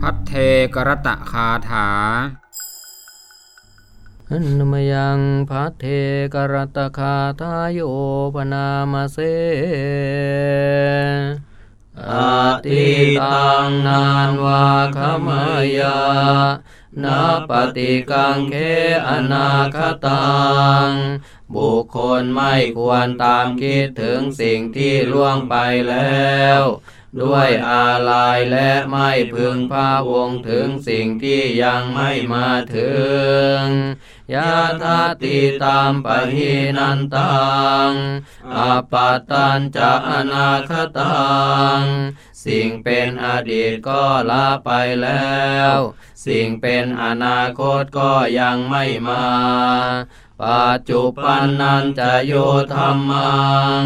พัทเทกรตะคาถาหันมยังพัทเทกรตคาทายโยปนามาเสอาติตังนานวาคมยานาปฏิกังเคอนาคตัง บุคคลไม่ควรตามคิดถึงสิ่งที่ล่วงไปแล้ว ด้วยอาลัยและไม่พึงพาวงถึงสิ่งที่ยังไม่มาถึงยาทาติตามปะหินันตังอาปาตันจะอนาคตัง สิ่งเป็นอดีตก็ละไปแล้ว สิ่งเป็นอนาคตก็ยังไม่มา ปัจจุปันนันจะโยธรรมัง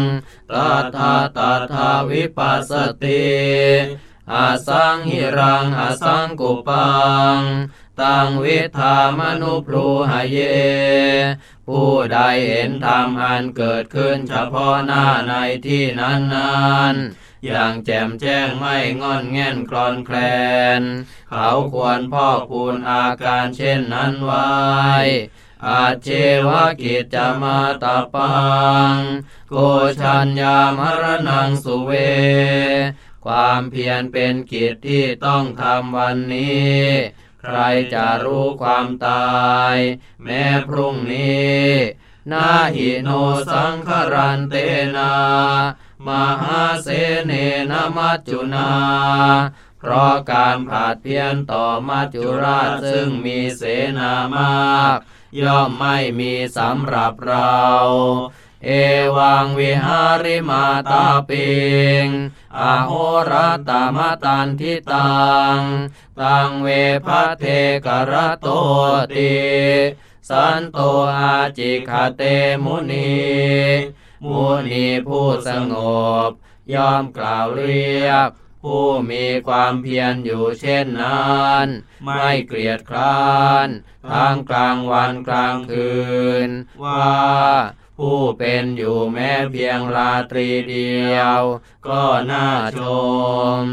ตถาตถาวิปัสสติอาสังหิรังอาสังกุปัง ตังวิธามนุพลูหเย ผู้ใดเห็นธรรมอันเกิดขึ้นเฉพาะหน้าในที่นั้นนั้นๆอย่างแจ่มแจ้งไม่งอนแง่นคลอนแคลน เขาควรพ่อกพูนอาการเช่นนั้นไว้ อาเจวกิจจะมาตาปัง โกชัญญามรณังสุเว ความเพียรเป็นกิจที่ต้องทำวันนี้ ใครจะรู้ความตาย แม้พรุ่งนี้นาหิโนสังครันเตนามหาเสเนนมัจจุนา เพราะการผาดเพียนต่อมัจจุราชซึ่งมีเสนามาก ย่อมไม่มีสำหรับเรา เอวังวิหาริมาตาปิงอโหรตามตันทิตัง ตังเวพะเทกระโตติสันโตอาจิคเตมุนี มุนีผู้สงบ ยอมกล่าวเรียก ผู้มีความเพียรอยู่เช่นนั้น ไม่เกลียดคร้านทั้งกลางวันกลางคืน ว่าผู้เป็นอยู่แม้เพียงราตรีเดียว ก็น่าชม